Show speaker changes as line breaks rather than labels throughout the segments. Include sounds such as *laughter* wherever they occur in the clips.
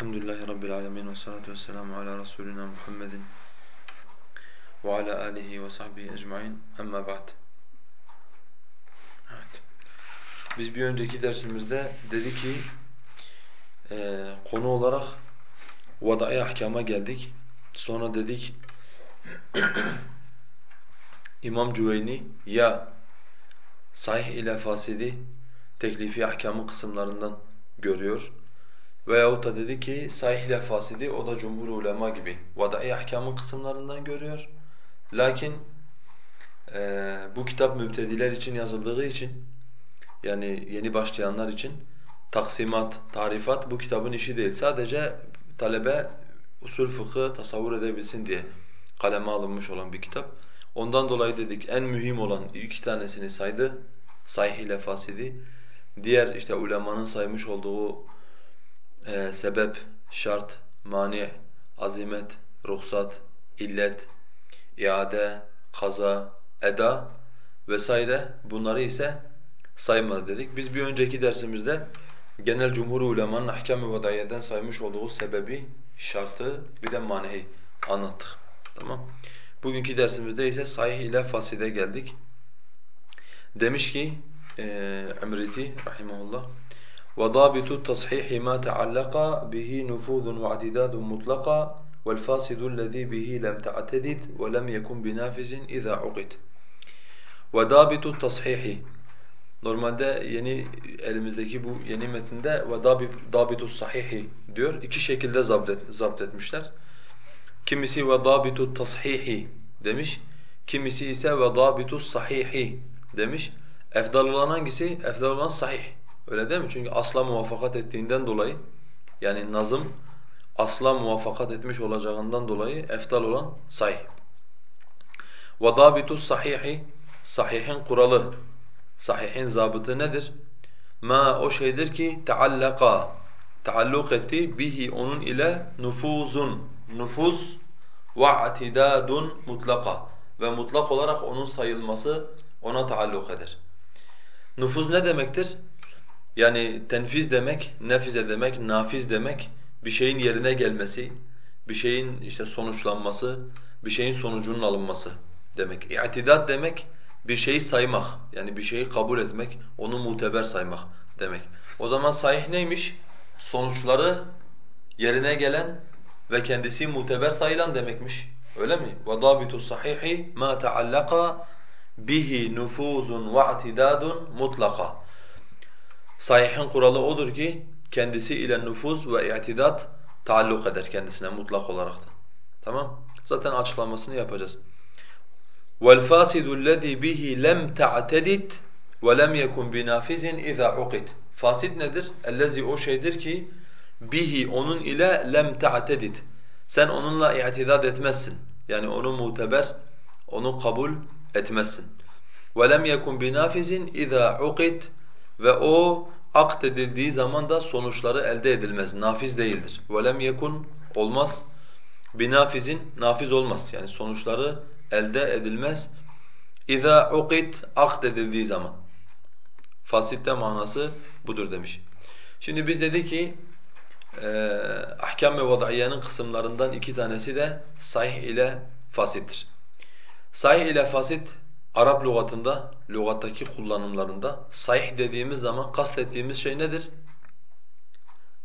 Elhamdülillahi Rabbil alemin ve salatu vesselamu ala Resulina Muhammedin ve ala alihi ve sahbihi ecmain. Amma ba'd. Evet. Biz bir önceki dersimizde dedi ki e, konu olarak vadai ahkama geldik. Sonra dedik *clears throat* İmam Cüveyni ya sahih ile fasidi teklifi ahkamın kısımlarından görüyor Veyahut da dedi ki sahih ile fasidi o da cumhur ulema gibi vadai ahkamın kısımlarından görüyor. Lakin e, bu kitap mübtediler için yazıldığı için yani yeni başlayanlar için taksimat, tarifat bu kitabın işi değil. Sadece talebe usul fıkı tasavvur edebilsin diye kaleme alınmış olan bir kitap. Ondan dolayı dedik en mühim olan iki tanesini saydı. Sahih ile fasidi. Diğer işte ulemanın saymış olduğu e, sebep, şart, mani, azimet, ruhsat, illet, iade, kaza, eda vesaire bunları ise saymadı dedik. Biz bir önceki dersimizde genel cumhur ulemanın ahkam-ı vadayeden saymış olduğu sebebi, şartı bir de manehi anlattık. Tamam. Bugünkü dersimizde ise sahih ile faside geldik. Demiş ki e, Emriti rahimahullah وضابط التصحيح ما تعلق به نفوذ واعتداد مطلقا والفاسد الذي به لم تعتدد ولم يكن بنافذ إذا عقد وضابط التصحيح Normalde yeni elimizdeki bu yeni metinde ve dabitu sahihi diyor. İki şekilde zapt, et, zapt etmişler. Kimisi ve dabitu tashihi demiş. Kimisi ise ve dabitu sahihi demiş. Efdal olan hangisi? Efdal olan sahih. Öyle değil mi? Çünkü asla muvaffakat ettiğinden dolayı yani nazım asla muvaffakat etmiş olacağından dolayı eftal olan sahih. وَضَابِتُ sahihi Sahihin kuralı, sahihin zabıtı nedir? Ma o şeydir ki teallaka taalluk etti bihi onun ile nufuzun nufuz ve atidadun mutlaka ve mutlak olarak onun sayılması ona taalluk eder. Nufuz ne demektir? Yani tenfiz demek, nefize demek, nafiz demek bir şeyin yerine gelmesi, bir şeyin işte sonuçlanması, bir şeyin sonucunun alınması demek. İ'tidat demek bir şeyi saymak, yani bir şeyi kabul etmek, onu muteber saymak demek. O zaman sahih neymiş? Sonuçları yerine gelen ve kendisi muteber sayılan demekmiş. Öyle mi? وَضَابِتُ الصَّحِيحِ مَا تَعَلَّقَ bihi nufuzun ve atidadun mutlaka. Sahihin kuralı odur ki kendisi ile nüfuz ve i'tidat taalluk eder kendisine mutlak olarak da. Tamam? Zaten açıklamasını yapacağız. وَالْفَاسِدُ الَّذ۪ي بِهِ لَمْ تَعْتَدِدْ وَلَمْ يَكُنْ بِنَافِزٍ اِذَا عُقِدْ Fasid nedir? اَلَّذ۪ي o şeydir ki bihi onun ile lem ta'tedid. Sen onunla i'tidad etmezsin. Yani onu muteber, onu kabul etmezsin. وَلَمْ يَكُنْ بِنَافِزٍ اِذَا عُقِدْ ve o akt edildiği zaman da sonuçları elde edilmez. Nafiz değildir. وَلَمْ yekun olmaz. Binafizin nafiz olmaz. Yani sonuçları elde edilmez. اِذَا عُقِدْ akt edildiği zaman. Fasitte manası budur demiş. Şimdi biz dedik ki e, ahkam ve vadaiyenin kısımlarından iki tanesi de sahih ile fasittir. Sahih ile fasit Arap lügatında, lügattaki kullanımlarında sahih dediğimiz zaman kastettiğimiz şey nedir?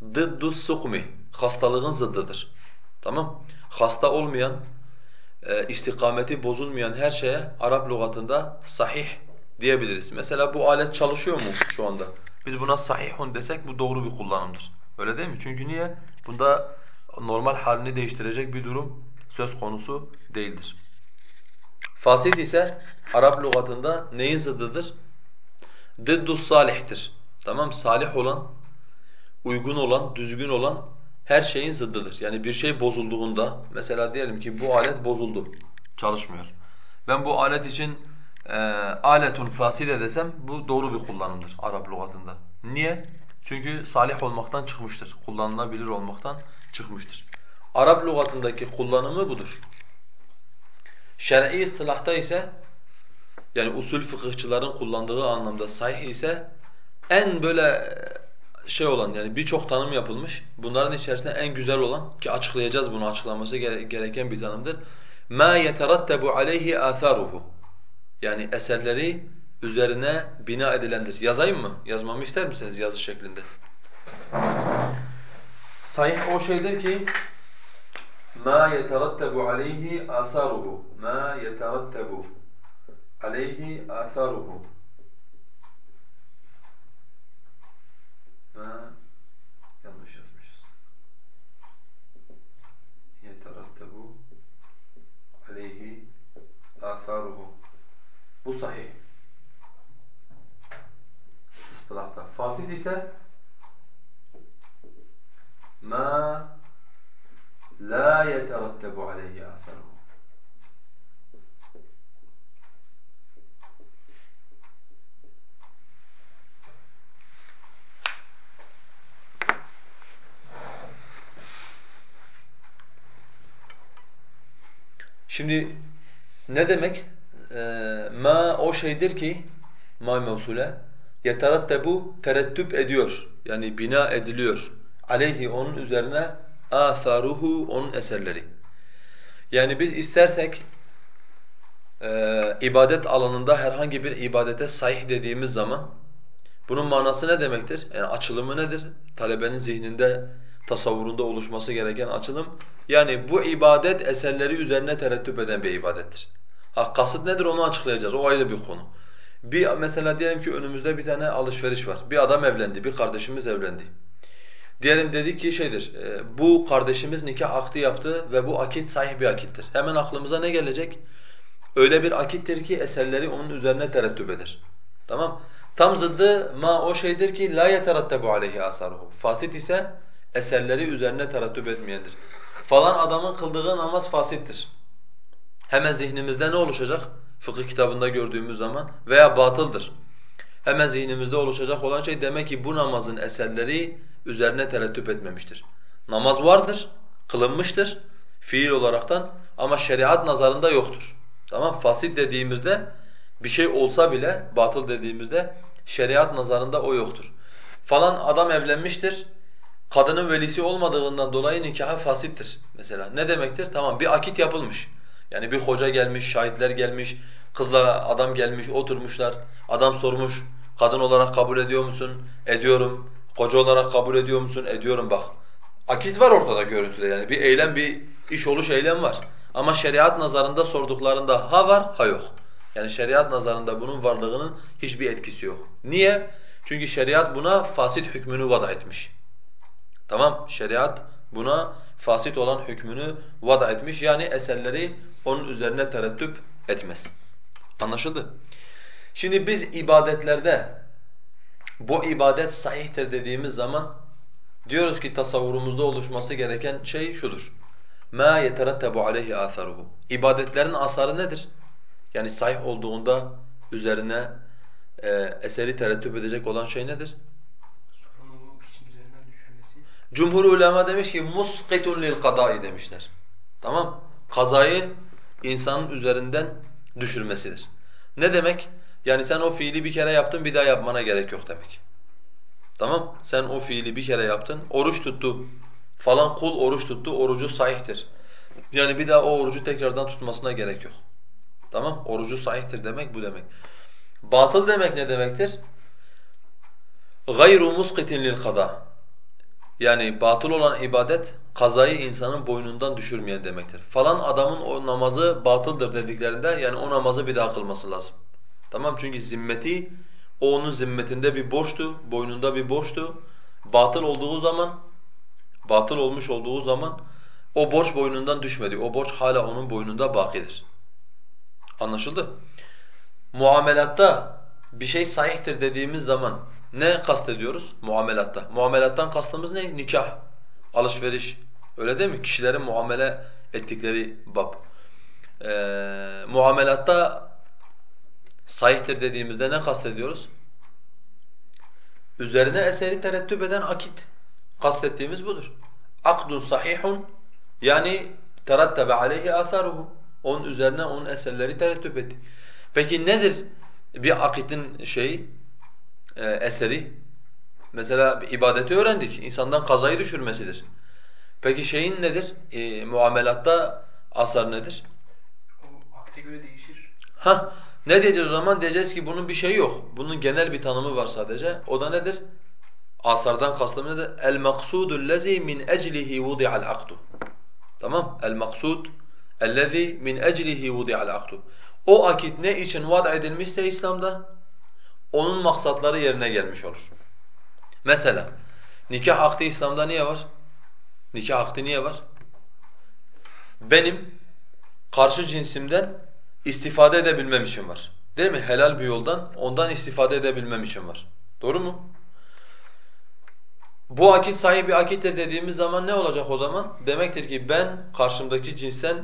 Dıddu sukmi, hastalığın zıddıdır. Tamam? Hasta olmayan, e, istikameti bozulmayan her şeye Arap lügatında sahih diyebiliriz. Mesela bu alet çalışıyor mu şu anda? Biz buna sahihun desek bu doğru bir kullanımdır. Öyle değil mi? Çünkü niye? Bunda normal halini değiştirecek bir durum söz konusu değildir. Fasid ise Arap lügatında neyin zıddıdır? Dıddus salihtir. Tamam Salih olan, uygun olan, düzgün olan her şeyin zıddıdır. Yani bir şey bozulduğunda, mesela diyelim ki bu alet bozuldu, çalışmıyor. Ben bu alet için e, aletun faside desem bu doğru bir kullanımdır Arap lügatında. Niye? Çünkü salih olmaktan çıkmıştır, kullanılabilir olmaktan çıkmıştır. Arap lügatındaki kullanımı budur. Şer'i istilahta ise yani usul fıkıhçıların kullandığı anlamda sahih ise en böyle şey olan yani birçok tanım yapılmış. Bunların içerisinde en güzel olan ki açıklayacağız bunu açıklaması gereken bir tanımdır. Ma yeterattabu aleyhi atharuhu. Yani eserleri üzerine bina edilendir. Yazayım mı? Yazmamı ister misiniz yazı şeklinde? Sahih o şeydir ki ma yeterattabu aleyhi asaruhu. Ma yeterattabu aleyhi asaruhu. Ma yanlış yazmışız. Yeterattabu aleyhi asaruhu. Bu sahih. İstilahta. Fasid ise ma la yeterattabu aleyhi asaruhu. Şimdi ne demek? Ee, ma o şeydir ki ma mevsule yeterattabu terettüp ediyor. Yani bina ediliyor. Aleyhi onun üzerine atharuhu onun eserleri. Yani biz istersek e, ibadet alanında herhangi bir ibadete sahih dediğimiz zaman bunun manası ne demektir? Yani açılımı nedir? Talebenin zihninde, tasavvurunda oluşması gereken açılım. Yani bu ibadet eserleri üzerine terettüp eden bir ibadettir. Ha, kasıt nedir onu açıklayacağız. O ayrı bir konu. Bir mesela diyelim ki önümüzde bir tane alışveriş var. Bir adam evlendi, bir kardeşimiz evlendi. Diyelim dedik ki şeydir, e, bu kardeşimiz nikah akdi yaptı ve bu akit sahih bir akittir. Hemen aklımıza ne gelecek? Öyle bir akittir ki eserleri onun üzerine terettüp eder. Tamam? Tam zıddı ma o şeydir ki la yeterattabu aleyhi asaruhu. Fasit ise eserleri üzerine terettüp etmeyendir. Falan adamın kıldığı namaz fasittir. Hemen zihnimizde ne oluşacak? Fıkıh kitabında gördüğümüz zaman veya batıldır. Hemen zihnimizde oluşacak olan şey demek ki bu namazın eserleri üzerine terettüp etmemiştir. Namaz vardır, kılınmıştır fiil olaraktan ama şeriat nazarında yoktur. Tamam Fasit dediğimizde bir şey olsa bile batıl dediğimizde şeriat nazarında o yoktur. Falan adam evlenmiştir. Kadının velisi olmadığından dolayı nikahı fasittir mesela. Ne demektir? Tamam bir akit yapılmış. Yani bir hoca gelmiş, şahitler gelmiş, kızla adam gelmiş, oturmuşlar. Adam sormuş, kadın olarak kabul ediyor musun? Ediyorum. Koca olarak kabul ediyor musun? Ediyorum bak. Akit var ortada görüntüde yani. Bir eylem, bir iş oluş eylem var. Ama şeriat nazarında sorduklarında ha var, ha yok. Yani şeriat nazarında bunun varlığının hiçbir etkisi yok. Niye? Çünkü şeriat buna fasit hükmünü vada etmiş. Tamam? Şeriat buna fasit olan hükmünü vada etmiş. Yani eserleri onun üzerine terettüp etmez. Anlaşıldı? Şimdi biz ibadetlerde bu ibadet sahihtir dediğimiz zaman diyoruz ki tasavvurumuzda oluşması gereken şey şudur. مَا يَتَرَتَّبُ عَلَيْهِ آثَرُهُ İbadetlerin asarı nedir? Yani sahih olduğunda üzerine e, eseri terettüp edecek olan şey nedir? Cumhur ulema demiş ki muskitun lil kadai demişler. Tamam? Kazayı insanın üzerinden düşürmesidir. Ne demek? Yani sen o fiili bir kere yaptın bir daha yapmana gerek yok demek. Tamam? Sen o fiili bir kere yaptın, oruç tuttu. Falan kul oruç tuttu, orucu sahihtir. Yani bir daha o orucu tekrardan tutmasına gerek yok. Tamam? Orucu sahihtir demek bu demek. Batıl demek ne demektir? غَيْرُ مُسْقِتٍ لِلْقَضَى Yani batıl olan ibadet kazayı insanın boynundan düşürmeyen demektir. Falan adamın o namazı batıldır dediklerinde yani o namazı bir daha kılması lazım. Tamam çünkü zimmeti o onun zimmetinde bir borçtu, boynunda bir borçtu. Batıl olduğu zaman, batıl olmuş olduğu zaman o borç boynundan düşmedi. O borç hala onun boynunda bakidir. Anlaşıldı? Muamelatta bir şey sahihtir dediğimiz zaman ne kastediyoruz muamelatta? Muamelattan kastımız ne? Nikah, alışveriş. Öyle değil mi? Kişilerin muamele ettikleri bab. Ee, muamelatta sahihtir dediğimizde ne kastediyoruz? Üzerine eseri terettüp eden akit. Kastettiğimiz budur. Akdun sahihun yani terattebe aleyhi atharuhu. Onun üzerine onun eserleri terettüp etti. Peki nedir bir akitin şeyi, e, eseri? Mesela ibadeti öğrendik. İnsandan kazayı düşürmesidir. Peki şeyin nedir? E, muamelatta asar nedir?
O akte göre değişir.
Ha, ne diyeceğiz o zaman? Diyeceğiz ki bunun bir şeyi yok. Bunun genel bir tanımı var sadece. O da nedir? Asardan kastım nedir? El maksudul lezi min eclihi vudi'al akdu. Tamam? El maksud ellezî min ecrihi vudi'al akdu. O akit ne için vad edilmişse İslam'da onun maksatları yerine gelmiş olur. Mesela nikah akdi İslam'da niye var? Nikah akdi niye var? Benim karşı cinsimden istifade edebilmem için var. Değil mi? Helal bir yoldan ondan istifade edebilmem için var. Doğru mu? Bu akit sahibi bir akittir dediğimiz zaman ne olacak o zaman? Demektir ki ben karşımdaki cinsten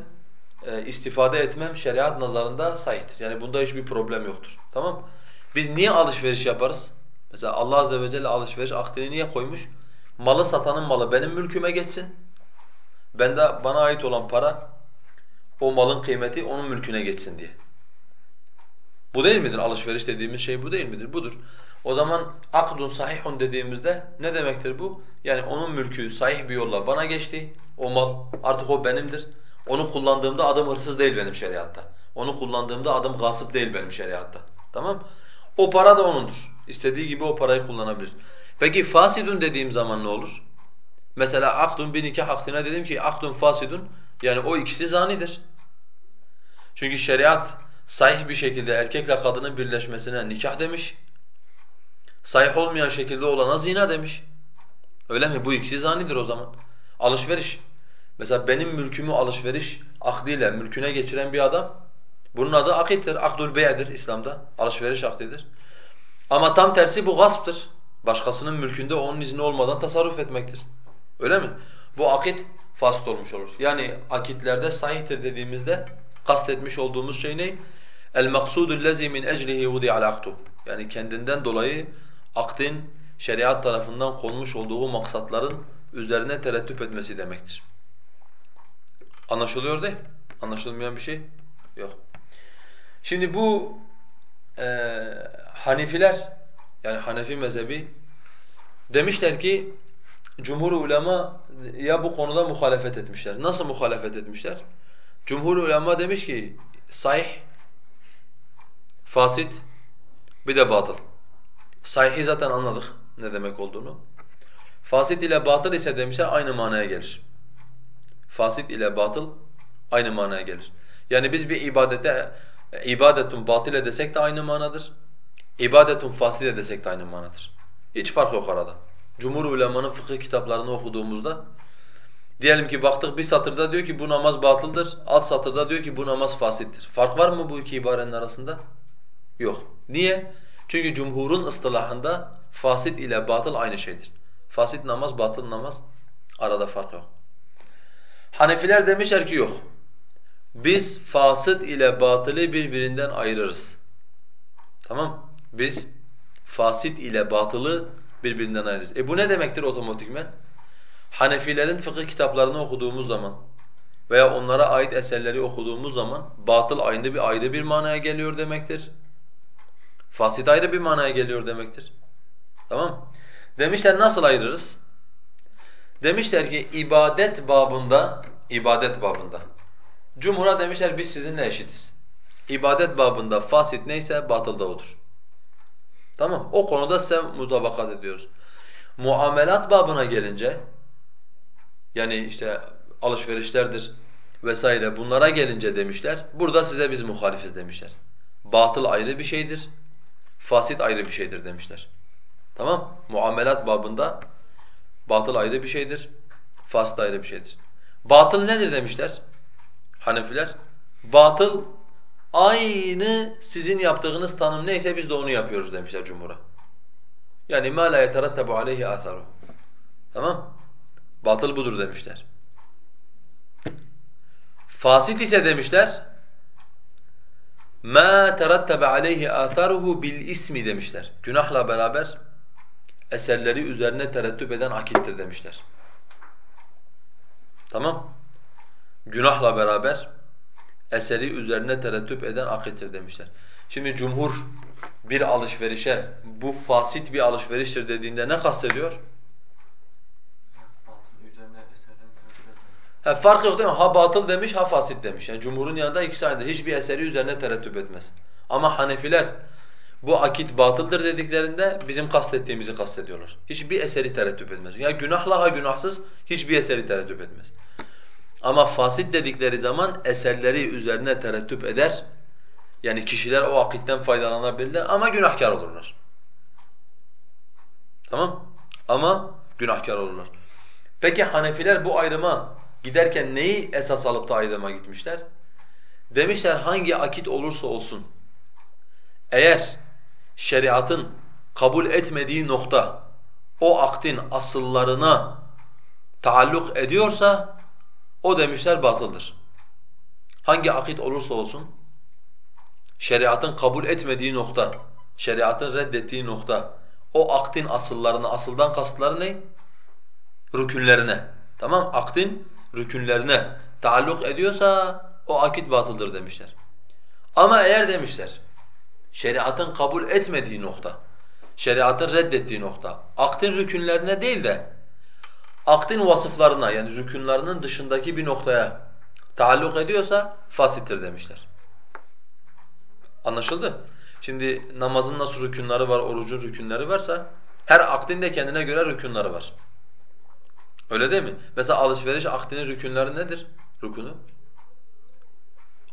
e, istifade etmem şeriat nazarında sahihtir. Yani bunda hiçbir problem yoktur. Tamam Biz niye alışveriş yaparız? Mesela Allah azze ve celle alışveriş akdini niye koymuş? Malı satanın malı benim mülküme geçsin. Bende bana ait olan para o malın kıymeti onun mülküne geçsin diye. Bu değil midir? Alışveriş dediğimiz şey bu değil midir? Budur. O zaman akdun sahihun dediğimizde ne demektir bu? Yani onun mülkü sahih bir yolla bana geçti. O mal artık o benimdir. Onu kullandığımda adım hırsız değil benim şeriatta. Onu kullandığımda adım gasip değil benim şeriatta. Tamam? O para da onundur. İstediği gibi o parayı kullanabilir. Peki fasidun dediğim zaman ne olur? Mesela akdun bir nikah akdine dedim ki akdun fasidun yani o ikisi zanidir. Çünkü şeriat sahih bir şekilde erkekle kadının birleşmesine nikah demiş. Sahih olmayan şekilde olana zina demiş. Öyle mi? Bu ikisi zanidir o zaman. Alışveriş. Mesela benim mülkümü alışveriş akdiyle mülküne geçiren bir adam bunun adı akittir, akdul bey'dir İslam'da. Alışveriş akdidir. Ama tam tersi bu gasptır. Başkasının mülkünde onun izni olmadan tasarruf etmektir. Öyle mi? Bu akit fasit olmuş olur. Yani akitlerde sahihtir dediğimizde kastetmiş olduğumuz şey ne? El maksudu lezi min eclihi vudi'al akdu. Yani kendinden dolayı akdin şeriat tarafından konmuş olduğu maksatların üzerine tereddüt etmesi demektir. Anlaşılıyor değil Anlaşılmayan bir şey yok. Şimdi bu e, Hanifiler yani Hanefi mezhebi demişler ki cumhur ulema ya bu konuda muhalefet etmişler. Nasıl muhalefet etmişler? Cumhur ulema demiş ki sahih, fasit bir de batıl. Sahihi zaten anladık ne demek olduğunu. Fasit ile batıl ise demişler aynı manaya gelir. Fasit ile batıl aynı manaya gelir. Yani biz bir ibadete ibadetun batile desek de aynı manadır. İbadetun fasile desek de aynı manadır. Hiç fark yok arada. Cumhur ulemanın fıkıh kitaplarını okuduğumuzda diyelim ki baktık bir satırda diyor ki bu namaz batıldır, alt satırda diyor ki bu namaz fasittir. Fark var mı bu iki ibarenin arasında? Yok. Niye? Çünkü cumhurun ıstılahında fasit ile batıl aynı şeydir. Fasit namaz, batıl namaz arada fark yok. Hanefiler demişler ki yok. Biz fasit ile batılı birbirinden ayırırız. Tamam? Biz fasit ile batılı birbirinden ayırırız. E bu ne demektir otomatikmen? Hanefilerin fıkıh kitaplarını okuduğumuz zaman veya onlara ait eserleri okuduğumuz zaman batıl aynı bir ayrı bir manaya geliyor demektir. Fasit ayrı bir manaya geliyor demektir. Tamam? Demişler nasıl ayırırız? Demişler ki ibadet babında, ibadet babında. Cumhur'a demişler biz sizinle eşitiz. İbadet babında fasit neyse batıl da odur. Tamam o konuda size mutabakat ediyoruz. Muamelat babına gelince yani işte alışverişlerdir vesaire bunlara gelince demişler. Burada size biz muhalifiz demişler. Batıl ayrı bir şeydir. Fasit ayrı bir şeydir demişler. Tamam? Muamelat babında batıl ayrı bir şeydir. Fasit ayrı bir şeydir. Batıl nedir demişler Hanefiler? Batıl aynı sizin yaptığınız tanım neyse biz de onu yapıyoruz demişler cumhura. Yani ma la yeterattabu aleyhi atharu. Tamam? Batıl budur demişler. Fasit ise demişler ma terattabe aleyhi atharuhu bil ismi demişler. Günahla beraber eserleri üzerine terettüp eden akittir demişler. Tamam? Günahla beraber eseri üzerine terettüp eden akittir demişler. Şimdi cumhur bir alışverişe bu fasit bir alışveriştir dediğinde ne kastediyor? Ha, fark yok değil mi? Ha batıl demiş, ha fasit demiş. Yani cumhurun yanında ikisi aynıdır. Hiçbir eseri üzerine tereddüt etmez. Ama Hanefiler bu akit batıldır dediklerinde bizim kastettiğimizi kastediyorlar. Hiçbir eseri tereddüt etmez. Ya günahla ha günahsız hiçbir eseri tereddüt etmez. Ama fasit dedikleri zaman eserleri üzerine tereddüt eder. Yani kişiler o akitten faydalanabilirler ama günahkar olurlar. Tamam? Ama günahkar olurlar. Peki Hanefiler bu ayrıma giderken neyi esas alıp da ayrıma gitmişler? Demişler hangi akit olursa olsun eğer şeriatın kabul etmediği nokta o aktin asıllarına taalluk ediyorsa o demişler batıldır. Hangi akit olursa olsun şeriatın kabul etmediği nokta, şeriatın reddettiği nokta o aktin asıllarına, asıldan kastları ne? Rükünlerine. Tamam? Akdin rükünlerine taalluk ediyorsa o akit batıldır demişler. Ama eğer demişler şeriatın kabul etmediği nokta, şeriatın reddettiği nokta, akdin rükünlerine değil de akdin vasıflarına yani rükünlerinin dışındaki bir noktaya taalluk ediyorsa fasittir demişler. Anlaşıldı? Şimdi namazın nasıl rükünleri var, orucun rükünleri varsa her akdin de kendine göre rükünleri var. Öyle değil mi? Mesela alışveriş akdinin rükünleri nedir? Rükünü.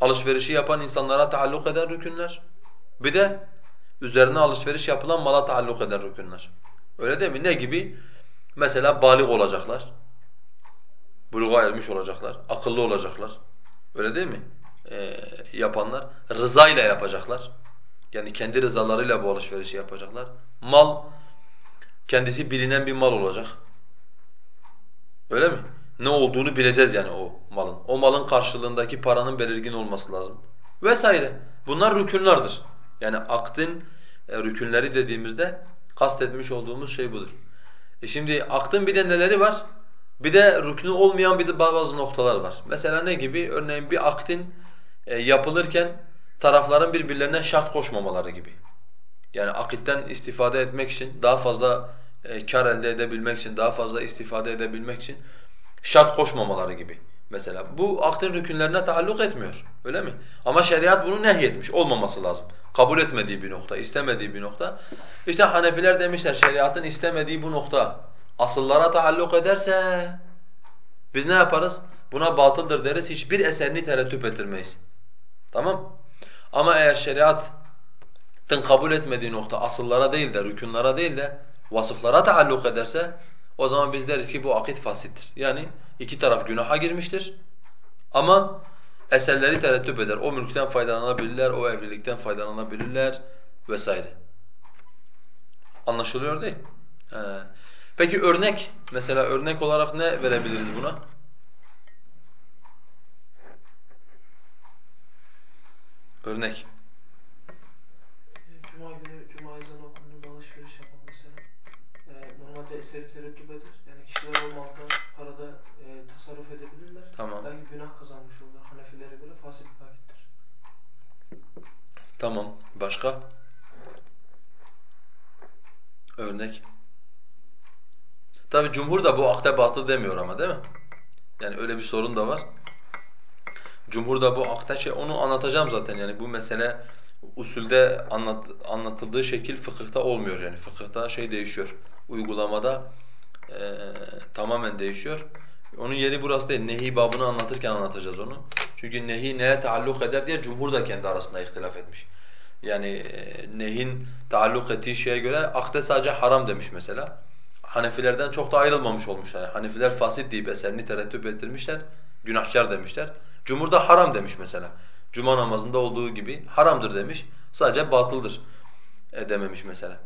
Alışverişi yapan insanlara taalluk eden rükünler. Bir de üzerine alışveriş yapılan mala taalluk eden rükünler. Öyle değil mi? Ne gibi? Mesela balik olacaklar. Buluğa ermiş olacaklar. Akıllı olacaklar. Öyle değil mi? Ee, yapanlar. Rıza ile yapacaklar. Yani kendi rızalarıyla bu alışverişi yapacaklar. Mal, kendisi bilinen bir mal olacak. Öyle mi? Ne olduğunu bileceğiz yani o malın. O malın karşılığındaki paranın belirgin olması lazım. Vesaire. Bunlar rükünlerdir. Yani akdin e, rükünleri dediğimizde kastetmiş olduğumuz şey budur. E şimdi akdın bir de neleri var? Bir de rüknü olmayan bir de bazı noktalar var. Mesela ne gibi? Örneğin bir akdin e, yapılırken tarafların birbirlerine şart koşmamaları gibi. Yani akitten istifade etmek için, daha fazla e, kar elde edebilmek için, daha fazla istifade edebilmek için şart koşmamaları gibi. Mesela bu akdin rükünlerine taalluk etmiyor. Öyle mi? Ama şeriat bunu nehyetmiş. Olmaması lazım. Kabul etmediği bir nokta, istemediği bir nokta. İşte Hanefiler demişler şeriatın istemediği bu nokta asıllara taalluk ederse biz ne yaparız? Buna batıldır deriz. Hiçbir eserini tereddüt ettirmeyiz. Tamam? Ama eğer şeriatın kabul etmediği nokta asıllara değil de, rükünlara değil de vasıflara taalluk ederse o zaman biz deriz ki bu akit fasittir. Yani iki taraf günaha girmiştir ama eserleri terettüp eder. O mülkten faydalanabilirler, o evlilikten faydalanabilirler vesaire. Anlaşılıyor değil? He. Peki örnek, mesela örnek olarak ne verebiliriz buna? Örnek.
Cuma günü Cuma ezanı okunduğunda alışveriş yapmak mesela. Ee, normalde eseri tereddüt eder. Yani kişiler o malda, parada e, tasarruf edebilirler.
Tamam.
Belki günah kazanmış olurlar. Hanefilere göre fasit vakittir.
Tamam. Başka? Örnek. Tabi cumhur da bu akde batıl demiyor ama değil mi? Yani öyle bir sorun da var. Cumhur da bu akde şey onu anlatacağım zaten yani bu mesele usulde anlat, anlatıldığı şekil fıkıhta olmuyor yani fıkıhta şey değişiyor. Uygulamada e, tamamen değişiyor. Onun yeri burası değil. Nehi babını anlatırken anlatacağız onu. Çünkü nehi neye taalluk eder diye cumhur da kendi arasında ihtilaf etmiş. Yani e, nehin taalluk ettiği şeye göre akde sadece haram demiş mesela. Hanefilerden çok da ayrılmamış olmuşlar. Yani Hanefiler fasit deyip eserini terettüp ettirmişler, günahkar demişler. Cumhur da haram demiş mesela. Cuma namazında olduğu gibi haramdır demiş, sadece batıldır e, dememiş mesela.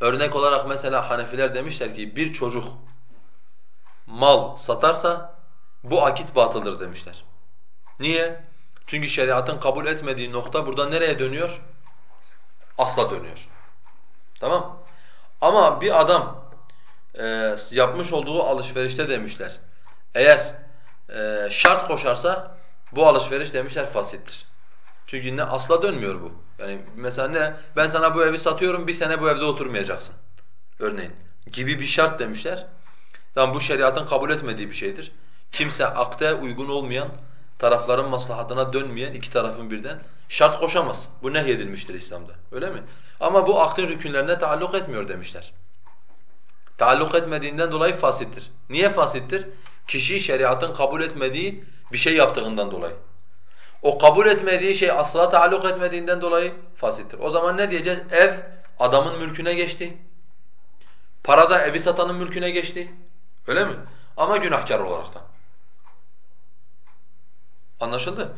Örnek olarak mesela Hanefiler demişler ki bir çocuk mal satarsa bu akit batıldır demişler. Niye? Çünkü şeriatın kabul etmediği nokta burada nereye dönüyor? Asla dönüyor. Tamam? Ama bir adam e, yapmış olduğu alışverişte demişler. Eğer e, şart koşarsa bu alışveriş demişler fasittir. Çünkü ne asla dönmüyor bu. Yani mesela ne? Ben sana bu evi satıyorum, bir sene bu evde oturmayacaksın. Örneğin. Gibi bir şart demişler. Tamam bu şeriatın kabul etmediği bir şeydir. Kimse akde uygun olmayan, tarafların maslahatına dönmeyen iki tarafın birden şart koşamaz. Bu nehyedilmiştir İslam'da. Öyle mi? Ama bu akdin rükünlerine taalluk etmiyor demişler. Taalluk etmediğinden dolayı fasittir. Niye fasittir? Kişi şeriatın kabul etmediği bir şey yaptığından dolayı. O kabul etmediği şey asla taalluk etmediğinden dolayı fasittir. O zaman ne diyeceğiz? Ev adamın mülküne geçti. Para da evi satanın mülküne geçti. Öyle mi? Ama günahkar olaraktan. Anlaşıldı?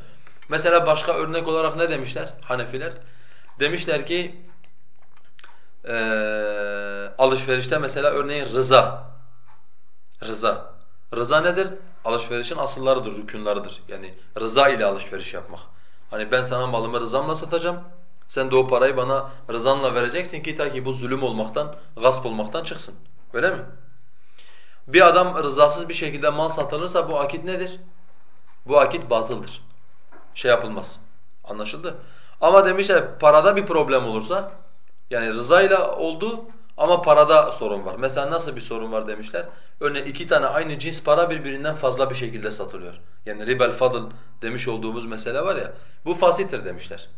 Mesela başka örnek olarak ne demişler Hanefiler? Demişler ki ee, alışverişte mesela örneğin rıza. Rıza. Rıza nedir? Alışverişin asıllarıdır, rükünlarıdır. Yani rıza ile alışveriş yapmak. Hani ben sana malımı rızamla satacağım. Sen de o parayı bana rızanla vereceksin ki ta ki bu zulüm olmaktan, gasp olmaktan çıksın. Öyle mi? Bir adam rızasız bir şekilde mal satılırsa bu akit nedir? Bu akit batıldır. Şey yapılmaz. Anlaşıldı? Ama demişler parada bir problem olursa yani rızayla oldu ama parada sorun var. Mesela nasıl bir sorun var demişler? Örneğin iki tane aynı cins para birbirinden fazla bir şekilde satılıyor. Yani ribel fadıl demiş olduğumuz mesele var ya, bu fasittir demişler.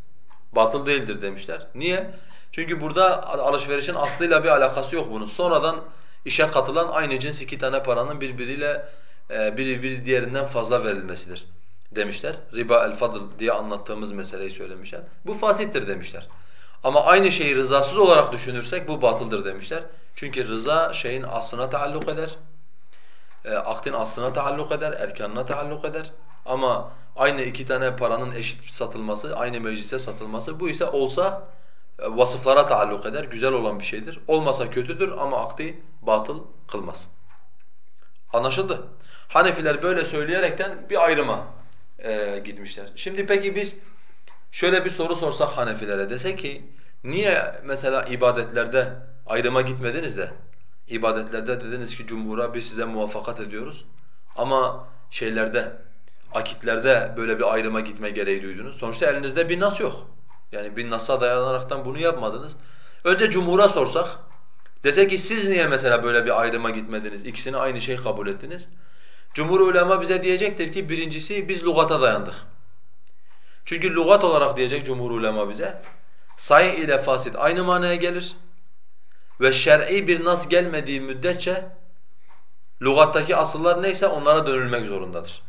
Batıl değildir demişler. Niye? Çünkü burada alışverişin aslıyla bir alakası yok bunun. Sonradan işe katılan aynı cins iki tane paranın birbiriyle e, biri bir diğerinden fazla verilmesidir demişler. Riba el fadıl diye anlattığımız meseleyi söylemişler. Bu fasittir demişler. Ama aynı şeyi rızasız olarak düşünürsek bu batıldır demişler. Çünkü rıza şeyin aslına taalluk eder. E, akdin aslına taalluk eder, erkanına taalluk eder. Ama aynı iki tane paranın eşit satılması, aynı meclise satılması bu ise olsa e, vasıflara taalluk eder, güzel olan bir şeydir. Olmasa kötüdür ama akdi batıl kılmaz. Anlaşıldı? Hanefiler böyle söyleyerekten bir ayrıma e, gitmişler. Şimdi peki biz şöyle bir soru sorsak Hanefilere desek ki niye mesela ibadetlerde ayrıma gitmediniz de ibadetlerde dediniz ki cumhura biz size muvaffakat ediyoruz ama şeylerde akitlerde böyle bir ayrıma gitme gereği duydunuz. Sonuçta elinizde bir nas yok. Yani bir nasa dayanaraktan bunu yapmadınız. Önce cumhura sorsak dese ki siz niye mesela böyle bir ayrıma gitmediniz? İkisini aynı şey kabul ettiniz. Cumhur ulema bize diyecektir ki birincisi biz lugata dayandık. Çünkü lugat olarak diyecek cumhur ulema bize sahih ile fasit aynı manaya gelir ve şer'i bir nas gelmediği müddetçe lugattaki asıllar neyse onlara dönülmek zorundadır.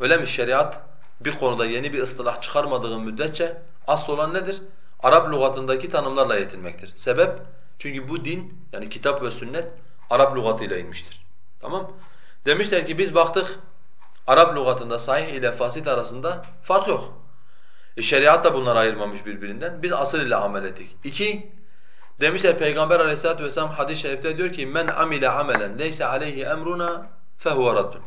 Öyle mi? Şeriat bir konuda yeni bir ıstılah çıkarmadığı müddetçe asıl olan nedir? Arap lügatındaki tanımlarla yetinmektir. Sebep? Çünkü bu din yani kitap ve sünnet Arap lügatıyla inmiştir. Tamam? Demişler ki biz baktık Arap lügatında sahih ile fasit arasında fark yok. E şeriat da bunları ayırmamış birbirinden. Biz asıl ile amel ettik. İki, demişler Peygamber aleyhissalatu vesselam hadis-i şerifte diyor ki men amile amelen leyse aleyhi emruna fehuve raddun.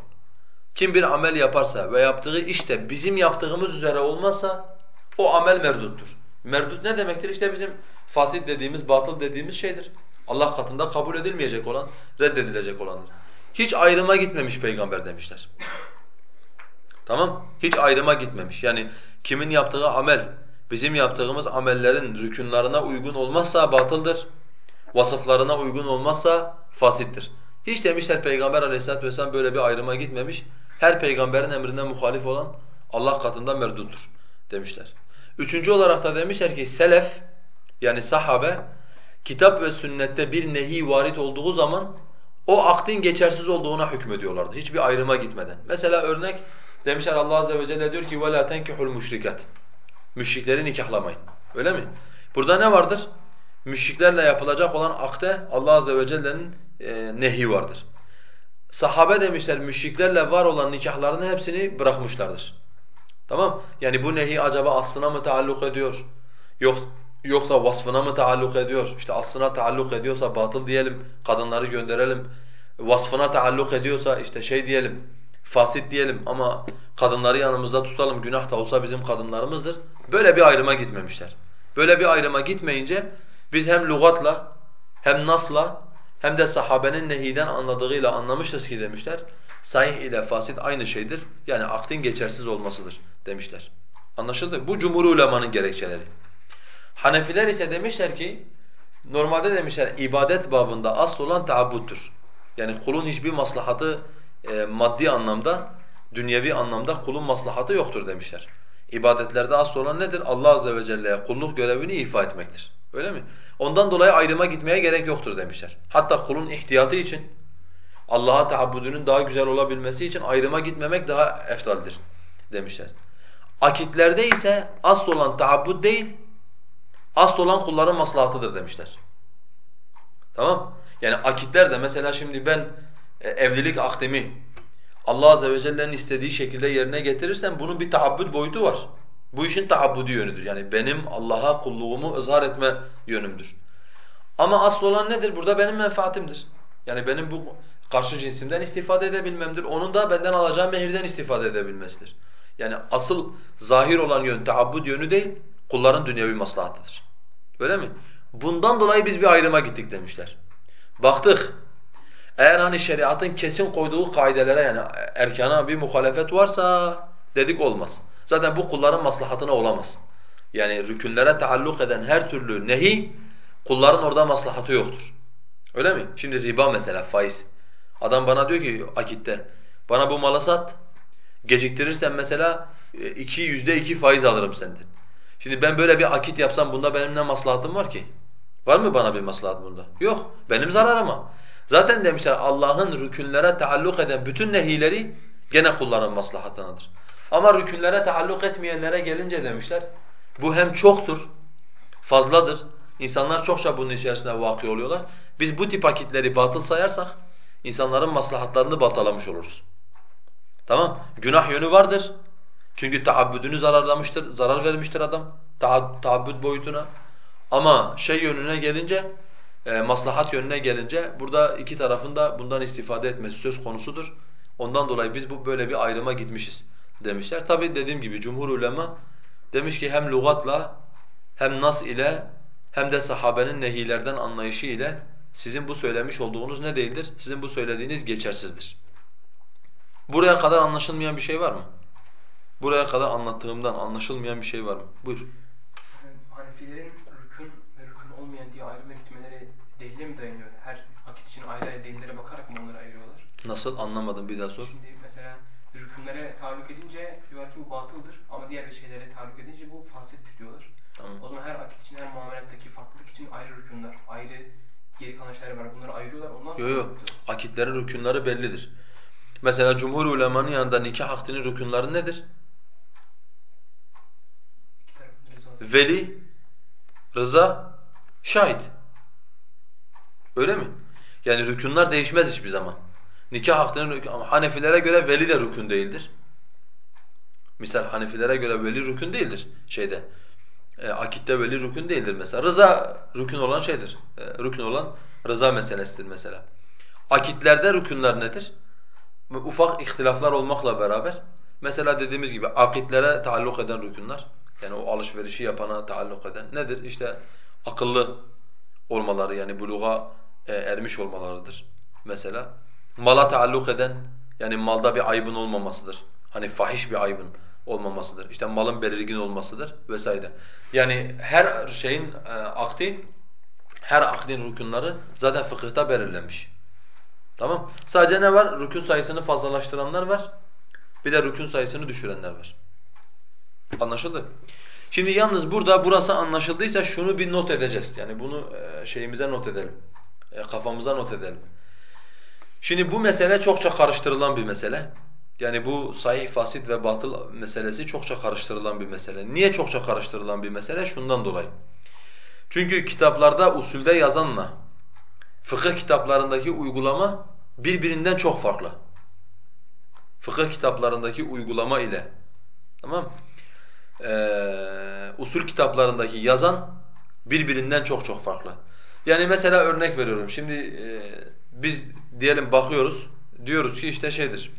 Kim bir amel yaparsa ve yaptığı işte bizim yaptığımız üzere olmazsa o amel merduttur. Merdut ne demektir? İşte bizim fasit dediğimiz, batıl dediğimiz şeydir. Allah katında kabul edilmeyecek olan, reddedilecek olandır. Hiç ayrıma gitmemiş peygamber demişler. Tamam? Hiç ayrıma gitmemiş. Yani kimin yaptığı amel bizim yaptığımız amellerin rükünlerine uygun olmazsa batıldır. Vasıflarına uygun olmazsa fasittir. Hiç demişler Peygamber aleyhissalatu vesselam böyle bir ayrıma gitmemiş. Her peygamberin emrine muhalif olan Allah katında merduttur demişler. Üçüncü olarak da demişler ki selef yani sahabe kitap ve sünnette bir nehi varit olduğu zaman o akdin geçersiz olduğuna hükmediyorlardı. Hiçbir ayrıma gitmeden. Mesela örnek demişler Allah azze ve celle diyor ki وَلَا تَنْكِحُ الْمُشْرِكَاتِ Müşrikleri nikahlamayın. Öyle mi? Burada ne vardır? Müşriklerle yapılacak olan akde Allah azze ve celle'nin e, nehi vardır. Sahabe demişler müşriklerle var olan nikahlarını hepsini bırakmışlardır. Tamam? Yani bu nehi acaba aslına mı taalluk ediyor? Yoksa Yoksa vasfına mı taalluk ediyor? İşte aslına taalluk ediyorsa batıl diyelim, kadınları gönderelim. Vasfına taalluk ediyorsa işte şey diyelim, fasit diyelim ama kadınları yanımızda tutalım, günah da olsa bizim kadınlarımızdır. Böyle bir ayrıma gitmemişler. Böyle bir ayrıma gitmeyince biz hem lügatla hem nasla hem de sahabenin nehiden anladığıyla anlamışız ki demişler. Sahih ile fasit aynı şeydir. Yani akdin geçersiz olmasıdır demişler. Anlaşıldı? Bu cumhur ulemanın gerekçeleri. Hanefiler ise demişler ki normalde demişler ibadet babında asıl olan taabbuttur. Yani kulun hiçbir maslahatı e, maddi anlamda, dünyevi anlamda kulun maslahatı yoktur demişler. İbadetlerde asıl olan nedir? Allah azze ve celle'ye kulluk görevini ifa etmektir. Öyle mi? Ondan dolayı ayrıma gitmeye gerek yoktur demişler. Hatta kulun ihtiyatı için, Allah'a taabbudunun daha güzel olabilmesi için ayrıma gitmemek daha eftaldir demişler. Akitlerde ise asıl olan taabbud değil, asıl olan kulların maslahatıdır demişler. Tamam? Yani akitler de mesela şimdi ben evlilik akdimi Allah azze ve celle'nin istediği şekilde yerine getirirsem bunun bir taabbud boyutu var. Bu işin taabbudi yönüdür. Yani benim Allah'a kulluğumu ızhar etme yönümdür. Ama asıl olan nedir? Burada benim menfaatimdir. Yani benim bu karşı cinsimden istifade edebilmemdir. Onun da benden alacağı mehirden istifade edebilmesidir. Yani asıl zahir olan yön taabbud yönü değil, kulların dünyevi maslahatıdır. Öyle mi? Bundan dolayı biz bir ayrıma gittik demişler. Baktık, eğer hani şeriatın kesin koyduğu kaidelere yani erkana bir muhalefet varsa dedik olmaz. Zaten bu kulların maslahatına olamaz. Yani rükünlere taalluk eden her türlü nehi kulların orada maslahatı yoktur. Öyle mi? Şimdi riba mesela faiz. Adam bana diyor ki akitte bana bu malı sat. Geciktirirsen mesela e, iki yüzde iki faiz alırım senden. Şimdi ben böyle bir akit yapsam bunda benim ne maslahatım var ki? Var mı bana bir maslahat bunda? Yok. Benim zararıma. Zaten demişler Allah'ın rükünlere taalluk eden bütün nehileri gene kulların maslahatınadır. Ama rükünlere taalluk etmeyenlere gelince demişler bu hem çoktur, fazladır. İnsanlar çokça bunun içerisine vakı oluyorlar. Biz bu tip akitleri batıl sayarsak insanların maslahatlarını baltalamış oluruz. Tamam? Günah yönü vardır. Çünkü taabbüdünü zararlamıştır, zarar vermiştir adam ta taabbüd boyutuna. Ama şey yönüne gelince, e, maslahat yönüne gelince burada iki tarafın da bundan istifade etmesi söz konusudur. Ondan dolayı biz bu böyle bir ayrıma gitmişiz demişler. Tabi dediğim gibi cumhur ulema demiş ki hem lügatla hem nas ile hem de sahabenin nehilerden anlayışı ile sizin bu söylemiş olduğunuz ne değildir? Sizin bu söylediğiniz geçersizdir. Buraya kadar anlaşılmayan bir şey var mı? Buraya kadar anlattığımdan anlaşılmayan bir şey var mı? Buyur.
Hanefilerin rükün ve rükün olmayan diye ayrım delile mi dayanıyor? Her akit için ayrı ayrı delillere bakarak mı onları ayırıyorlar?
Nasıl? Anlamadım bir daha sor.
Şimdi mesela rükünlere taalluk edince diyorlar ki bu batıldır ama diğer bir şeylere taalluk edince bu fasittir diyorlar.
Tamam.
O zaman her akit için, her muameletteki farklılık için ayrı rükünler, ayrı geri kalan şeyler var. Bunları ayırıyorlar. Ondan sonra
Yok yok. Akitlerin rükünleri bellidir. Mesela cumhur ulemanın yanında nikah akdinin rükünleri nedir? Veli, rıza, şahit. Öyle mi? Yani rükünler değişmez hiçbir zaman. Nikah ama Hanefilere göre veli de rükün değildir. Misal Hanefilere göre veli rükün değildir şeyde. E, akitte veli rükün değildir mesela. Rıza rükün olan şeydir. E, rükün olan rıza meselesidir mesela. Akitlerde rükünler nedir? Ufak ihtilaflar olmakla beraber mesela dediğimiz gibi akitlere taalluk eden rükünler yani o alışverişi yapana taalluk eden nedir? İşte akıllı olmaları yani buluğa e, ermiş olmalarıdır mesela. Mala taalluk eden yani malda bir aybın olmamasıdır. Hani fahiş bir aybın olmamasıdır. İşte malın belirgin olmasıdır vesaire. Yani her şeyin e, akdi, her akdin rükunları zaten fıkıhta belirlenmiş. Tamam? Sadece ne var? Rükün sayısını fazlalaştıranlar var. Bir de rükün sayısını düşürenler var. Anlaşıldı? Şimdi yalnız burada burası anlaşıldıysa şunu bir not edeceğiz. Yani bunu e, şeyimize not edelim. E, kafamıza not edelim. Şimdi bu mesele çokça karıştırılan bir mesele. Yani bu sahih, fasit ve batıl meselesi çokça karıştırılan bir mesele. Niye çokça karıştırılan bir mesele? Şundan dolayı. Çünkü kitaplarda usulde yazanla fıkıh kitaplarındaki uygulama birbirinden çok farklı. Fıkıh kitaplarındaki uygulama ile tamam ee, usul kitaplarındaki yazan birbirinden çok çok farklı. Yani mesela örnek veriyorum. Şimdi e, biz diyelim bakıyoruz, diyoruz ki işte şeydir.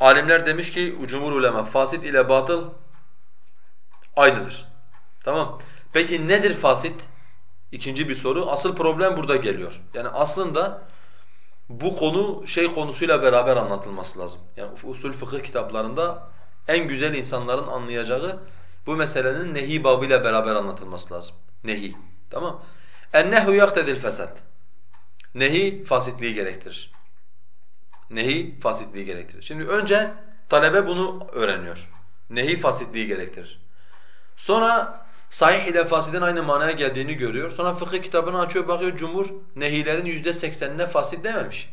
Alimler demiş ki cumhur ulema fasit ile batıl aynıdır. Tamam. Peki nedir fasit? İkinci bir soru. Asıl problem burada geliyor. Yani aslında bu konu şey konusuyla beraber anlatılması lazım. Yani usul fıkıh kitaplarında en güzel insanların anlayacağı Bu meselenin nehi babıyla beraber anlatılması lazım. Nehi. Tamam? En-nehyu yaktedil fesat. Nehi fasitliği gerektirir. Nehi fasitliği gerektirir. Şimdi önce talebe bunu öğreniyor. Nehi fasitliği gerektirir. Sonra sahih ile fasidin aynı manaya geldiğini görüyor. Sonra fıkıh kitabını açıyor bakıyor cumhur nehilerin yüzde seksenine fasit dememiş.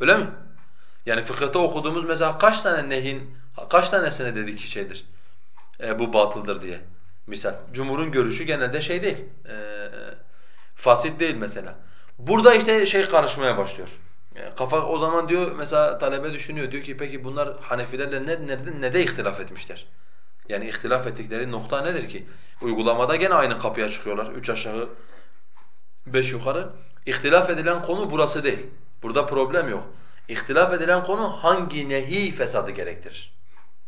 Öyle mi? Yani fıkıhta okuduğumuz mesela kaç tane nehin, kaç tanesine dedik ki şeydir, e, bu batıldır diye. Misal, cumhurun görüşü genelde şey değil, e, fasit değil mesela. Burada işte şey karışmaya başlıyor. Yani kafa o zaman diyor mesela talebe düşünüyor diyor ki peki bunlar Hanefilerle ne, ne, ne de ihtilaf etmişler? Yani ihtilaf ettikleri nokta nedir ki? Uygulamada gene aynı kapıya çıkıyorlar. Üç aşağı, beş yukarı. İhtilaf edilen konu burası değil. Burada problem yok. İhtilaf edilen konu hangi nehi fesadı gerektirir?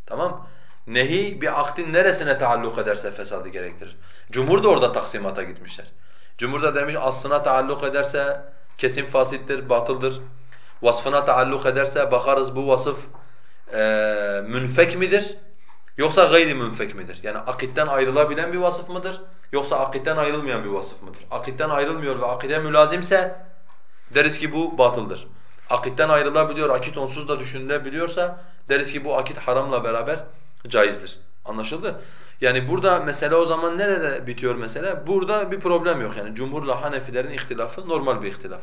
Tamam? Nehi bir akdin neresine taalluk ederse fesadı gerektirir. Cumhur da orada taksimata gitmişler. Cumhur da demiş aslına taalluk ederse kesin fasittir, batıldır. Vasfına taalluk ederse bakarız bu vasıf e, münfek midir? Yoksa gayri münfek midir? Yani akitten ayrılabilen bir vasıf mıdır? Yoksa akitten ayrılmayan bir vasıf mıdır? Akitten ayrılmıyor ve akide mülazimse deriz ki bu batıldır. Akitten ayrılabiliyor, akit onsuz da düşünülebiliyorsa deriz ki bu akit haramla beraber caizdir. Anlaşıldı? Yani burada mesele o zaman nerede bitiyor mesele? Burada bir problem yok yani cumhurla Hanefilerin ihtilafı normal bir ihtilaf.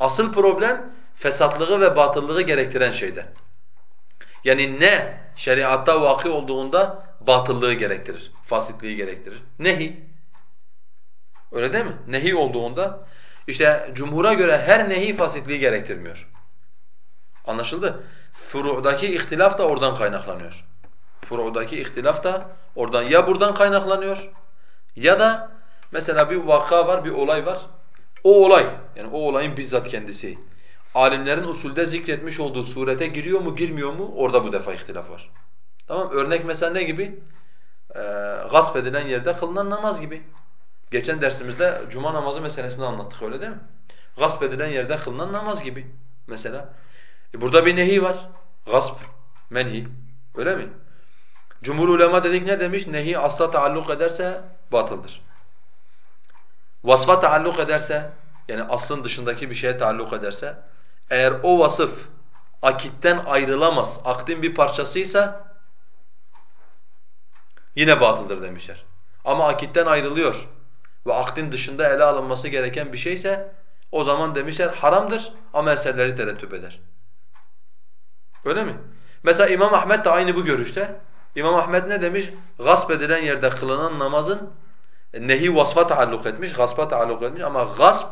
Asıl problem fesatlığı ve batıllığı gerektiren şeyde. Yani ne şeriatta vaki olduğunda batıllığı gerektirir, fasitliği gerektirir. Nehi. Öyle değil mi? Nehi olduğunda işte cumhura göre her nehi fasitliği gerektirmiyor. Anlaşıldı? Furu'daki ihtilaf da oradan kaynaklanıyor. Furu'daki ihtilaf da oradan ya buradan kaynaklanıyor ya da mesela bir vaka var, bir olay var. O olay yani o olayın bizzat kendisi alimlerin usulde zikretmiş olduğu surete giriyor mu girmiyor mu orada bu defa ihtilaf var. Tamam Örnek mesela ne gibi? Ee, gasp edilen yerde kılınan namaz gibi. Geçen dersimizde cuma namazı meselesini anlattık öyle değil mi? Gasp edilen yerde kılınan namaz gibi mesela. E burada bir nehi var. Gasp, menhi. Öyle mi? Cumhur ulema dedik ne demiş? Nehi asla taalluk ederse batıldır. Vasfa taalluk ederse yani aslın dışındaki bir şeye taalluk ederse eğer o vasıf akitten ayrılamaz, akdin bir parçasıysa yine batıldır demişler. Ama akitten ayrılıyor ve akdin dışında ele alınması gereken bir şeyse o zaman demişler haramdır ama eserleri terettüp eder. Öyle mi? Mesela İmam Ahmed de aynı bu görüşte. İmam Ahmed ne demiş? Gasp edilen yerde kılınan namazın nehi vasfa taalluk etmiş, gaspa taalluk etmiş ama gasp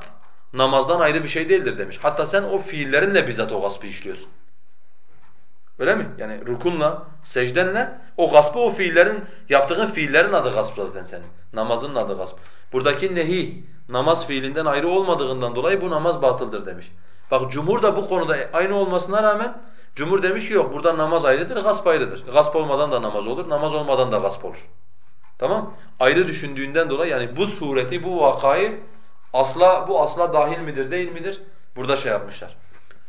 namazdan ayrı bir şey değildir demiş. Hatta sen o fiillerinle bizzat o gaspı işliyorsun. Öyle mi? Yani rukunla, secdenle o gaspı o fiillerin, yaptığın fiillerin adı gasp zaten senin. Namazın adı gasp. Buradaki nehi, namaz fiilinden ayrı olmadığından dolayı bu namaz batıldır demiş. Bak cumhur da bu konuda aynı olmasına rağmen cumhur demiş ki yok burada namaz ayrıdır, gasp ayrıdır. Gasp olmadan da namaz olur, namaz olmadan da gasp olur. Tamam? Ayrı düşündüğünden dolayı yani bu sureti, bu vakayı asla bu asla dahil midir, değil midir? Burada şey yapmışlar.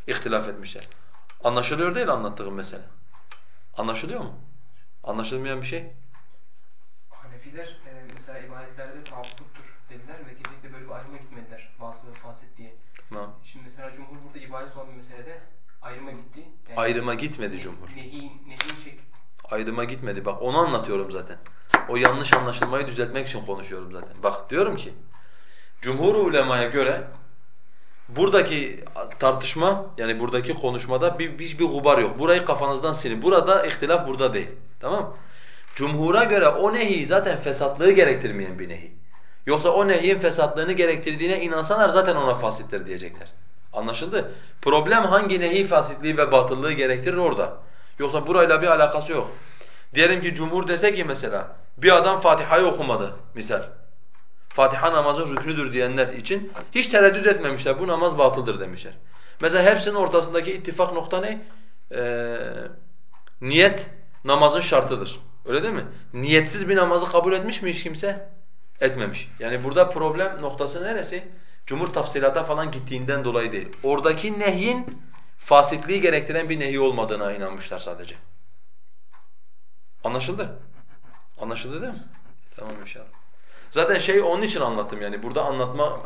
İhtilaf etmişler. Anlaşılıyor değil anlattığım mesele. Anlaşılıyor mu? Anlaşılmayan bir şey?
Hanefiler e, mesela ibadetlerde tahakkuktur dediler ve kesinlikle böyle bir ayrıma gitmediler. Batıl ve fasit diye.
Tamam.
Şimdi mesela cumhur burada ibadet olan bir meselede ayrıma gitti. Yani
Ayrıma gitmedi cumhur.
Nehi, nehi şey,
Ayrıma gitmedi. Bak onu anlatıyorum zaten. O yanlış anlaşılmayı düzeltmek için konuşuyorum zaten. Bak diyorum ki cumhur ulemaya göre buradaki tartışma yani buradaki konuşmada bir, bir, bir gubar yok. Burayı kafanızdan silin. Burada ihtilaf burada değil. Tamam Cumhura göre o nehi zaten fesatlığı gerektirmeyen bir nehi. Yoksa o nehiyin fesatlığını gerektirdiğine inansalar zaten ona fasittir diyecekler. Anlaşıldı? Problem hangi nehi fasitliği ve batıllığı gerektirir orada. Yoksa burayla bir alakası yok. Diyelim ki cumhur dese ki mesela bir adam Fatiha'yı okumadı misal. Fatiha namazın rüknüdür diyenler için hiç tereddüt etmemişler. Bu namaz batıldır demişler. Mesela hepsinin ortasındaki ittifak nokta ne? Ee, niyet namazın şartıdır. Öyle değil mi? Niyetsiz bir namazı kabul etmiş mi hiç kimse? Etmemiş. Yani burada problem noktası neresi? Cumhur tafsilata falan gittiğinden dolayı değil. Oradaki nehyin fasitliği gerektiren bir nehi olmadığına inanmışlar sadece. Anlaşıldı? Anlaşıldı değil mi? Tamam inşallah. Zaten şey onun için anlattım yani burada anlatma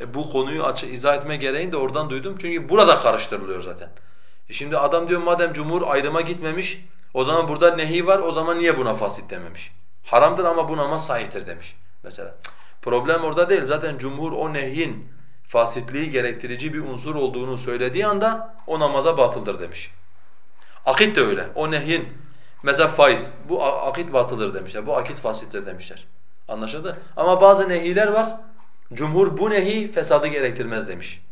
e, bu konuyu aç, izah etme gereğini de oradan duydum. Çünkü burada karıştırılıyor zaten. E şimdi adam diyor madem cumhur ayrıma gitmemiş o zaman burada nehi var o zaman niye buna fasit dememiş? Haramdır ama bu namaz sahihtir demiş mesela. Problem orada değil. Zaten cumhur o nehyin fasitliği gerektirici bir unsur olduğunu söylediği anda o namaza batıldır demiş. Akit de öyle. O nehyin mesela faiz bu akit batıldır demişler. Bu akit fasittir demişler. Anlaşıldı? Ama bazı nehiler var. Cumhur bu nehi fesadı gerektirmez demiş.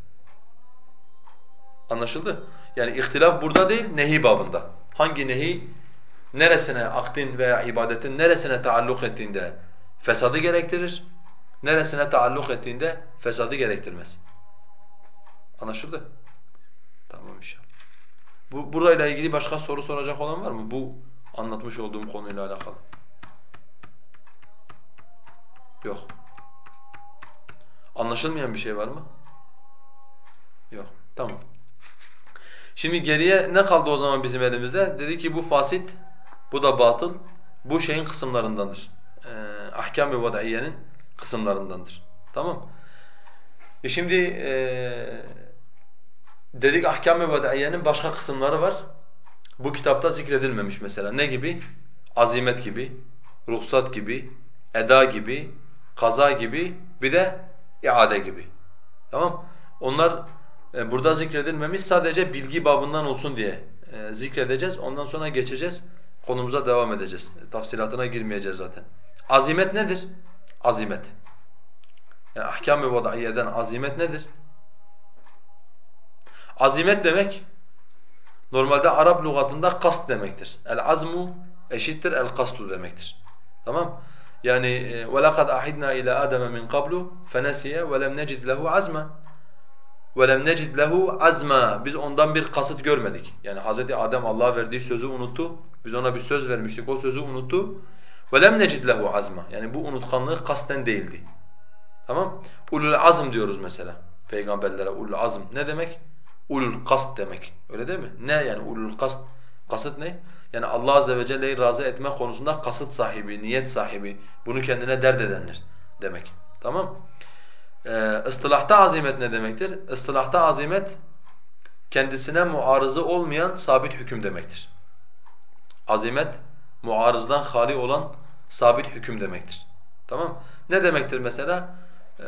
Anlaşıldı? Yani ihtilaf burada değil, nehi babında. Hangi nehi neresine akdin veya ibadetin neresine taalluk ettiğinde fesadı gerektirir, neresine taalluk ettiğinde fesadı gerektirmez. Anlaşıldı? Tamam inşallah. Bu burayla ilgili başka soru soracak olan var mı? Bu anlatmış olduğum konuyla alakalı. Yok. Anlaşılmayan bir şey var mı? Yok. Tamam. Şimdi geriye ne kaldı o zaman bizim elimizde? Dedi ki bu fasit, bu da batıl. Bu şeyin kısımlarındandır. Ee, Ahkam-ı vadaiyenin kısımlarındandır. Tamam e Şimdi e, dedik ahkam-ı vadaiyenin başka kısımları var. Bu kitapta zikredilmemiş mesela. Ne gibi? Azimet gibi, ruhsat gibi, eda gibi, kaza gibi, bir de iade gibi. Tamam? Onlar e, burada zikredilmemiş sadece bilgi babından olsun diye e, zikredeceğiz. Ondan sonra geçeceğiz. Konumuza devam edeceğiz. E, tafsilatına girmeyeceğiz zaten. Azimet nedir? Azimet. Yani ahkam-ı vadaiyeden azimet nedir? Azimet demek normalde Arap lügatında kast demektir. El azmu eşittir el kastu demektir. Tamam? Yani وَلَقَدْ أَحِدْنَا إِلَى آدَمَ مِنْ قَبْلُ فَنَسِيَ وَلَمْ نَجِدْ لَهُ عَزْمًا وَلَمْ نَجِدْ لَهُ عَزْمًا Biz ondan bir kasıt görmedik. Yani Hz. Adem Allah'a verdiği sözü unuttu. Biz ona bir söz vermiştik, o sözü unuttu. وَلَمْ نَجِدْ لَهُ عَزْمًا Yani bu unutkanlığı kasten değildi. Tamam? Ulul azm diyoruz mesela peygamberlere ulul azm. Ne demek? Ulul kast demek. Öyle değil mi? Ne yani ulul kast? Kasıt ne? Yani Allah azze ve celle'yi razı etme konusunda kasıt sahibi, niyet sahibi, bunu kendine dert edenler demek. Tamam? Ee, ıstılahta azimet ne demektir? Istılahta azimet kendisine muarızı olmayan sabit hüküm demektir. Azimet muarızdan hali olan sabit hüküm demektir. Tamam? Ne demektir mesela? Ee,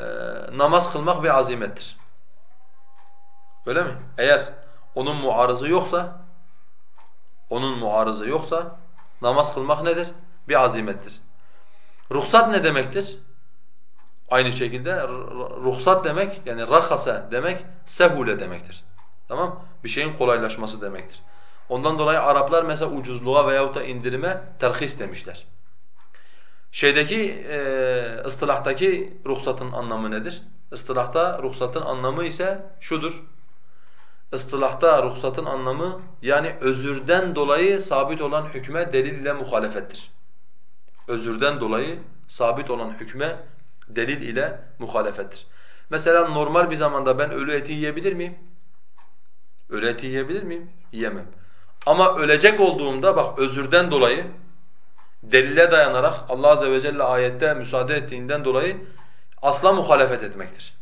namaz kılmak bir azimettir. Öyle mi? Eğer onun muarızı yoksa onun muarızı yoksa namaz kılmak nedir? Bir azimettir. Ruhsat ne demektir? Aynı şekilde ruhsat demek yani rahasa demek sehule demektir. Tamam? Bir şeyin kolaylaşması demektir. Ondan dolayı Araplar mesela ucuzluğa veyahut da indirime terhis demişler. Şeydeki e, ıstılahtaki ruhsatın anlamı nedir? Istılahta ruhsatın anlamı ise şudur. Istılahta ruhsatın anlamı yani özürden dolayı sabit olan hükme delil ile muhalefettir. Özürden dolayı sabit olan hükme delil ile muhalefettir. Mesela normal bir zamanda ben ölü eti yiyebilir miyim? Ölü eti yiyebilir miyim? Yiyemem. Ama ölecek olduğumda bak özürden dolayı delile dayanarak Allah azze ve celle ayette müsaade ettiğinden dolayı asla muhalefet etmektir.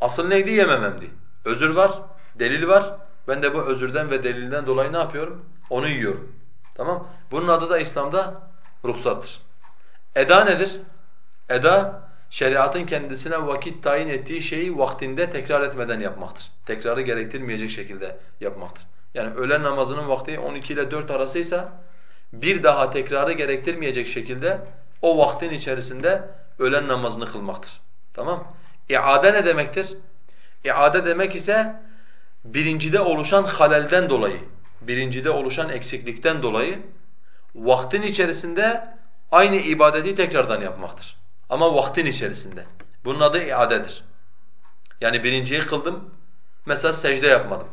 Asıl neydi? Yemememdi. Özür var, delil var. Ben de bu özürden ve delilden dolayı ne yapıyorum? Onu yiyorum. Tamam? Bunun adı da İslam'da ruhsattır. Eda nedir? Eda şeriatın kendisine vakit tayin ettiği şeyi vaktinde tekrar etmeden yapmaktır. Tekrarı gerektirmeyecek şekilde yapmaktır. Yani öğlen namazının vakti 12 ile 4 arasıysa bir daha tekrarı gerektirmeyecek şekilde o vaktin içerisinde öğlen namazını kılmaktır. Tamam? İade ne demektir? İade demek ise birincide oluşan halelden dolayı, birincide oluşan eksiklikten dolayı vaktin içerisinde aynı ibadeti tekrardan yapmaktır. Ama vaktin içerisinde. Bunun adı iadedir. Yani birinciyi kıldım, mesela secde yapmadım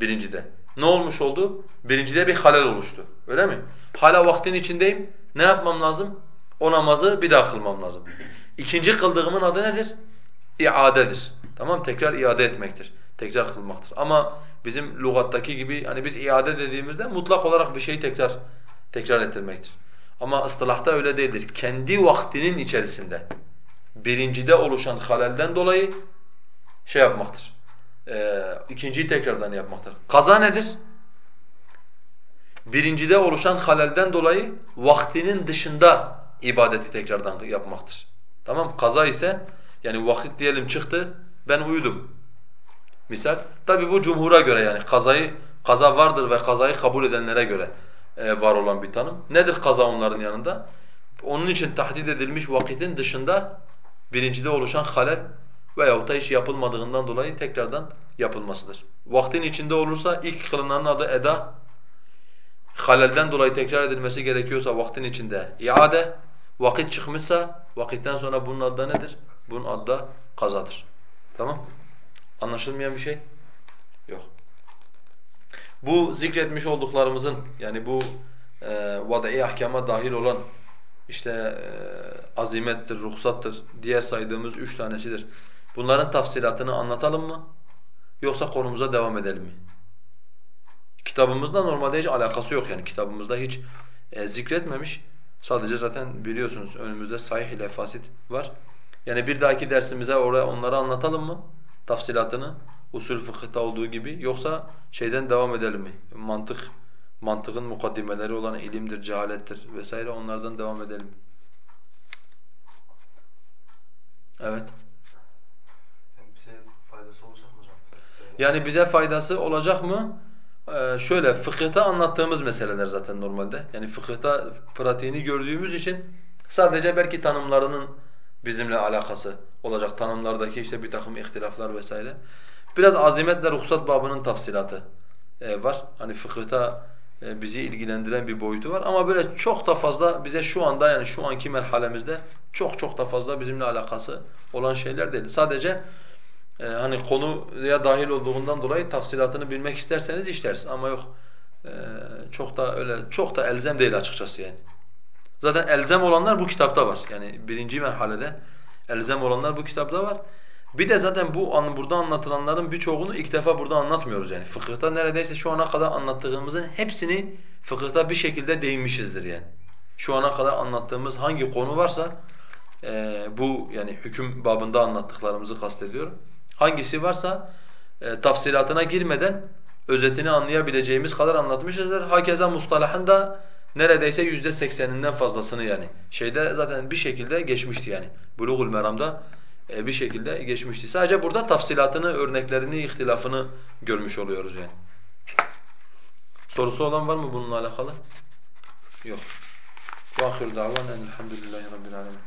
birincide. Ne olmuş oldu? Birincide bir halel oluştu. Öyle mi? Hala vaktin içindeyim. Ne yapmam lazım? O namazı bir daha kılmam lazım. İkinci kıldığımın adı nedir? İadedir. Tamam Tekrar iade etmektir. Tekrar kılmaktır. Ama bizim lügattaki gibi hani biz iade dediğimizde mutlak olarak bir şeyi tekrar tekrar ettirmektir. Ama ıstılahta öyle değildir. Kendi vaktinin içerisinde birincide oluşan halelden dolayı şey yapmaktır. E, ikinciyi tekrardan yapmaktır. Kaza nedir? Birincide oluşan halelden dolayı vaktinin dışında ibadeti tekrardan yapmaktır. Tamam Kaza ise yani vakit diyelim çıktı, ben uyudum. Misal. Tabi bu cumhura göre yani kazayı kaza vardır ve kazayı kabul edenlere göre e, var olan bir tanım. Nedir kaza onların yanında? Onun için tahdid edilmiş vakitin dışında birincide oluşan halel veyahut da iş yapılmadığından dolayı tekrardan yapılmasıdır. Vaktin içinde olursa ilk kılınanın adı eda, halelden dolayı tekrar edilmesi gerekiyorsa vaktin içinde iade, vakit çıkmışsa vakitten sonra bunun adı da nedir? Bunun adı da kazadır. Tamam? Anlaşılmayan bir şey yok. Bu zikretmiş olduklarımızın yani bu e, vadai ahkama dahil olan işte e, azimettir, ruhsattır, diğer saydığımız üç tanesidir. Bunların tafsilatını anlatalım mı? Yoksa konumuza devam edelim mi? Kitabımızda normalde hiç alakası yok yani kitabımızda hiç e, zikretmemiş. Sadece zaten biliyorsunuz önümüzde sahih ile fasit var. Yani bir dahaki dersimize oraya onları anlatalım mı? Tafsilatını usul fıkıhta olduğu gibi yoksa şeyden devam edelim mi? Mantık mantığın mukaddimeleri olan ilimdir, cehalettir vesaire onlardan devam edelim. Evet.
Yani bize faydası olacak mı hocam?
Yani bize faydası olacak mı? Ee, şöyle fıkıhta anlattığımız meseleler zaten normalde. Yani fıkıhta pratiğini gördüğümüz için sadece belki tanımlarının bizimle alakası olacak. Tanımlardaki işte bir takım ihtilaflar vesaire. Biraz azimetle ruhsat babının tafsilatı e, var. Hani fıkıhta e, bizi ilgilendiren bir boyutu var ama böyle çok da fazla bize şu anda yani şu anki merhalemizde çok çok da fazla bizimle alakası olan şeyler değil. Sadece e, hani konuya dahil olduğundan dolayı tafsilatını bilmek isterseniz işlersin ama yok e, çok da öyle çok da elzem değil açıkçası yani. Zaten elzem olanlar bu kitapta var. Yani birinci merhalede elzem olanlar bu kitapta var. Bir de zaten bu an, burada anlatılanların birçoğunu ilk defa burada anlatmıyoruz yani. Fıkıhta neredeyse şu ana kadar anlattığımızın hepsini fıkıhta bir şekilde değinmişizdir yani. Şu ana kadar anlattığımız hangi konu varsa e, bu yani hüküm babında anlattıklarımızı kastediyorum. Hangisi varsa e, tafsilatına girmeden özetini anlayabileceğimiz kadar anlatmışızdır. Hakeza mustalahın da neredeyse yüzde sekseninden fazlasını yani. Şeyde zaten bir şekilde geçmişti yani. Bulugul Meram'da e, bir şekilde geçmişti. Sadece burada tafsilatını, örneklerini, ihtilafını görmüş oluyoruz yani. Sorusu olan var mı bununla alakalı? Yok. وآخر دعوانا أن الحمد لله رب العالمين